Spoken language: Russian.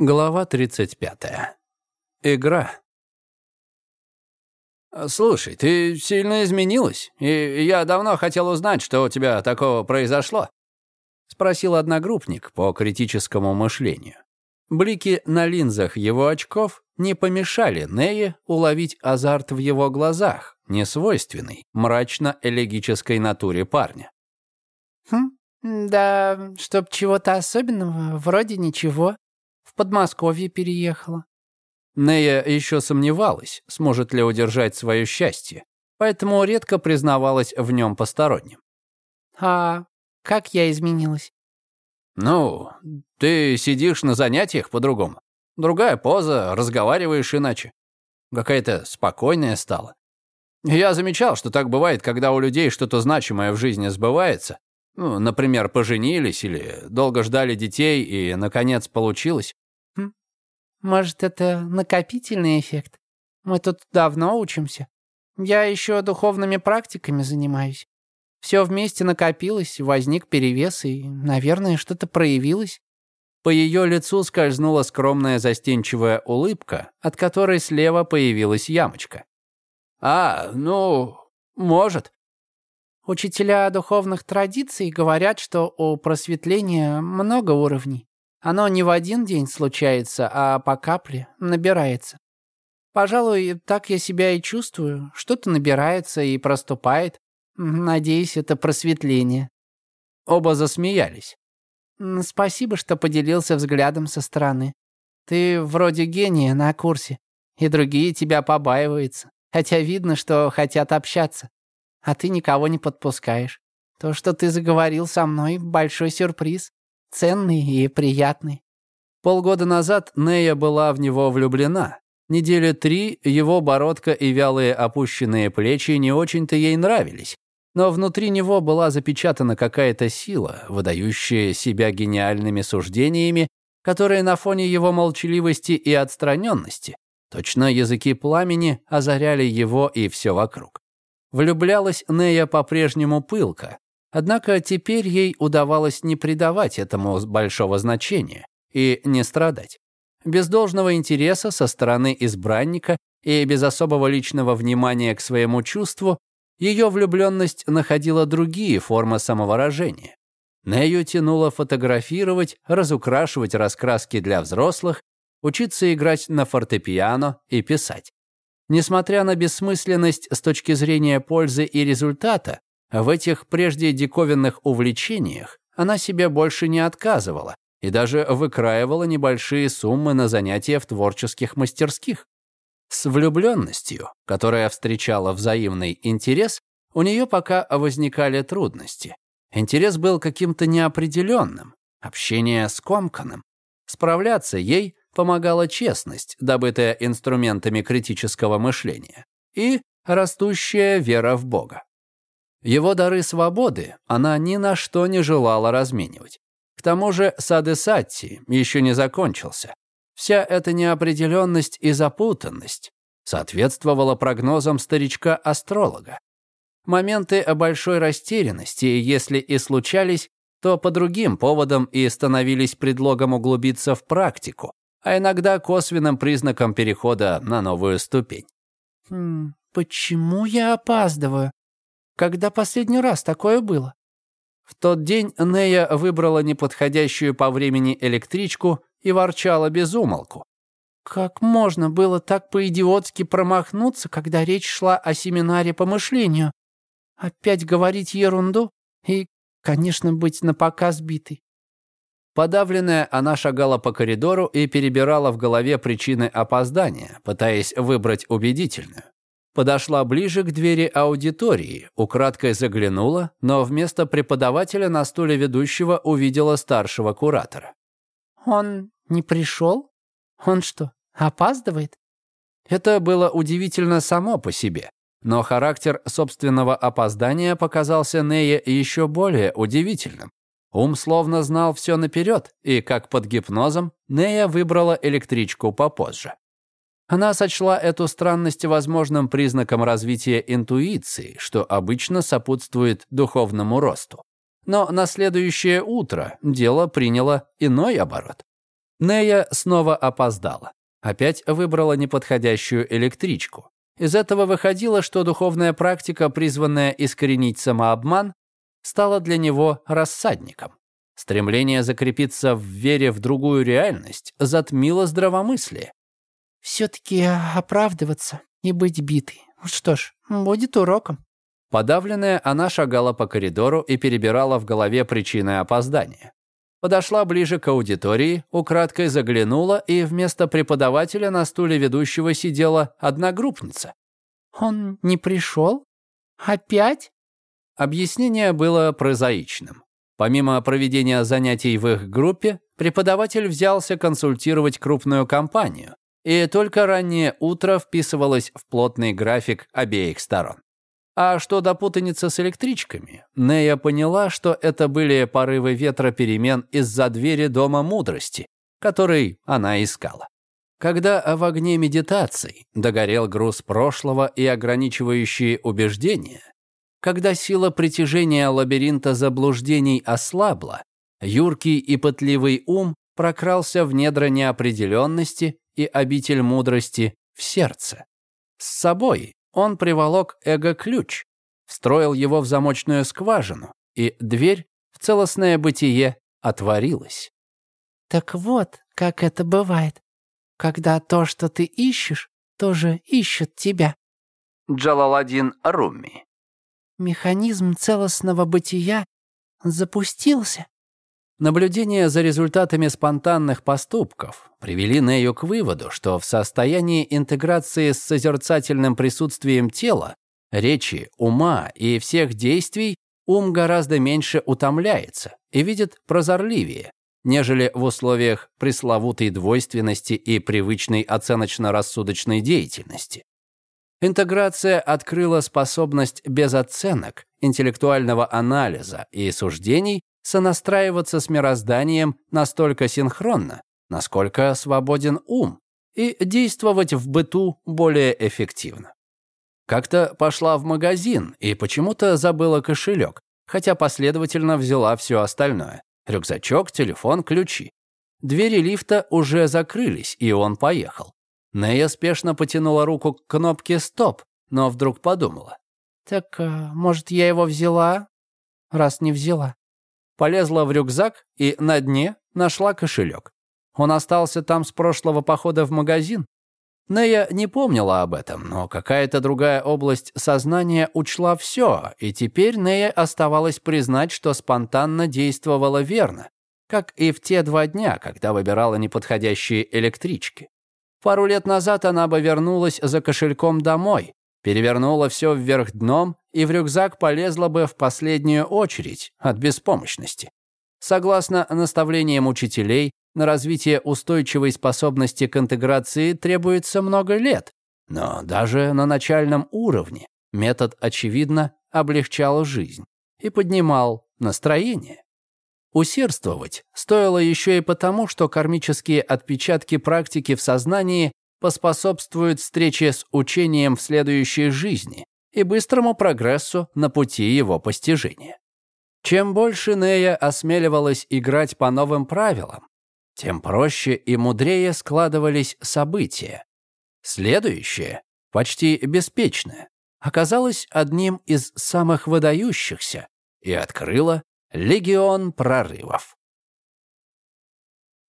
Глава 35. Игра. «Слушай, ты сильно изменилась, и я давно хотел узнать, что у тебя такого произошло», спросил одногруппник по критическому мышлению. Блики на линзах его очков не помешали Нее уловить азарт в его глазах, несвойственный мрачно-элегической натуре парня. «Хм, да, чтоб чего-то особенного, вроде ничего», Подмосковье переехала». Нея еще сомневалась, сможет ли удержать свое счастье, поэтому редко признавалась в нем посторонним. «А как я изменилась?» «Ну, ты сидишь на занятиях по-другому. Другая поза, разговариваешь иначе. Какая-то спокойная стала. Я замечал, что так бывает, когда у людей что-то значимое в жизни сбывается, ну, например, поженились или долго ждали детей и, наконец, получилось. Может, это накопительный эффект? Мы тут давно учимся. Я еще духовными практиками занимаюсь. Все вместе накопилось, возник перевес, и, наверное, что-то проявилось. По ее лицу скользнула скромная застенчивая улыбка, от которой слева появилась ямочка. «А, ну, может», Учителя духовных традиций говорят, что у просветления много уровней. Оно не в один день случается, а по капле набирается. Пожалуй, так я себя и чувствую. Что-то набирается и проступает. Надеюсь, это просветление. Оба засмеялись. Спасибо, что поделился взглядом со стороны. Ты вроде гения на курсе, и другие тебя побаиваются, хотя видно, что хотят общаться а ты никого не подпускаешь. То, что ты заговорил со мной, большой сюрприз. Ценный и приятный». Полгода назад Нея была в него влюблена. Недели три его бородка и вялые опущенные плечи не очень-то ей нравились. Но внутри него была запечатана какая-то сила, выдающая себя гениальными суждениями, которые на фоне его молчаливости и отстраненности, точно языки пламени, озаряли его и все вокруг. Влюблялась Нея по-прежнему пылко, однако теперь ей удавалось не придавать этому большого значения и не страдать. Без должного интереса со стороны избранника и без особого личного внимания к своему чувству ее влюбленность находила другие формы самовыражения. Нею тянуло фотографировать, разукрашивать раскраски для взрослых, учиться играть на фортепиано и писать. Несмотря на бессмысленность с точки зрения пользы и результата, в этих прежде диковинных увлечениях она себе больше не отказывала и даже выкраивала небольшие суммы на занятия в творческих мастерских. С влюбленностью, которая встречала взаимный интерес, у нее пока возникали трудности. Интерес был каким-то неопределенным, общение скомканным. Справляться ей помогала честность, добытая инструментами критического мышления, и растущая вера в Бога. Его дары свободы она ни на что не желала разменивать. К тому же Садесатти еще не закончился. Вся эта неопределенность и запутанность соответствовала прогнозам старичка-астролога. Моменты большой растерянности, если и случались, то по другим поводам и становились предлогом углубиться в практику, а иногда косвенным признаком перехода на новую ступень. «Хм, почему я опаздываю? Когда последний раз такое было?» В тот день Нея выбрала неподходящую по времени электричку и ворчала без умолку. «Как можно было так по-идиотски промахнуться, когда речь шла о семинаре по мышлению? Опять говорить ерунду и, конечно, быть напоказ битой. Подавленная, она шагала по коридору и перебирала в голове причины опоздания, пытаясь выбрать убедительную. Подошла ближе к двери аудитории, украдкой заглянула, но вместо преподавателя на стуле ведущего увидела старшего куратора. «Он не пришел? Он что, опаздывает?» Это было удивительно само по себе, но характер собственного опоздания показался Нее еще более удивительным. Ум словно знал все наперед, и, как под гипнозом, Нея выбрала электричку попозже. Она сочла эту странность возможным признаком развития интуиции, что обычно сопутствует духовному росту. Но на следующее утро дело приняло иной оборот. Нея снова опоздала. Опять выбрала неподходящую электричку. Из этого выходило, что духовная практика, призванная искоренить самообман, стала для него рассадником. Стремление закрепиться в вере в другую реальность затмило здравомыслие. «Все-таки оправдываться и быть битой. Что ж, будет уроком». Подавленная, она шагала по коридору и перебирала в голове причины опоздания. Подошла ближе к аудитории, украдкой заглянула, и вместо преподавателя на стуле ведущего сидела одногруппница. «Он не пришел? Опять?» Объяснение было прозаичным. Помимо проведения занятий в их группе, преподаватель взялся консультировать крупную компанию, и только раннее утро вписывалось в плотный график обеих сторон. А что до путаницы с электричками, Нея поняла, что это были порывы ветра перемен из-за двери Дома Мудрости, который она искала. Когда в огне медитаций догорел груз прошлого и ограничивающие убеждения, когда сила притяжения лабиринта заблуждений ослабла, юркий и пытливый ум прокрался в недра неопределенности и обитель мудрости в сердце. С собой он приволок эго-ключ, встроил его в замочную скважину, и дверь в целостное бытие отворилась. «Так вот, как это бывает, когда то, что ты ищешь, тоже ищет тебя». Джалаладин Руми. Механизм целостного бытия запустился. Наблюдения за результатами спонтанных поступков привели Нею к выводу, что в состоянии интеграции с созерцательным присутствием тела, речи, ума и всех действий ум гораздо меньше утомляется и видит прозорливее, нежели в условиях пресловутой двойственности и привычной оценочно-рассудочной деятельности. Интеграция открыла способность без оценок, интеллектуального анализа и суждений сонастраиваться с мирозданием настолько синхронно, насколько свободен ум, и действовать в быту более эффективно. Как-то пошла в магазин и почему-то забыла кошелек, хотя последовательно взяла все остальное. Рюкзачок, телефон, ключи. Двери лифта уже закрылись, и он поехал. Нея спешно потянула руку к кнопке «Стоп», но вдруг подумала. «Так, а, может, я его взяла, раз не взяла?» Полезла в рюкзак и на дне нашла кошелек. Он остался там с прошлого похода в магазин. Нея не помнила об этом, но какая-то другая область сознания учла все, и теперь Нея оставалось признать, что спонтанно действовала верно, как и в те два дня, когда выбирала неподходящие электрички. Пару лет назад она бы вернулась за кошельком домой, перевернула все вверх дном и в рюкзак полезла бы в последнюю очередь от беспомощности. Согласно наставлениям учителей, на развитие устойчивой способности к интеграции требуется много лет, но даже на начальном уровне метод, очевидно, облегчал жизнь и поднимал настроение. Усердствовать стоило еще и потому, что кармические отпечатки практики в сознании поспособствуют встрече с учением в следующей жизни и быстрому прогрессу на пути его постижения. Чем больше Нея осмеливалась играть по новым правилам, тем проще и мудрее складывались события. Следующее, почти беспечное, оказалось одним из самых выдающихся и открыло легион прорывов.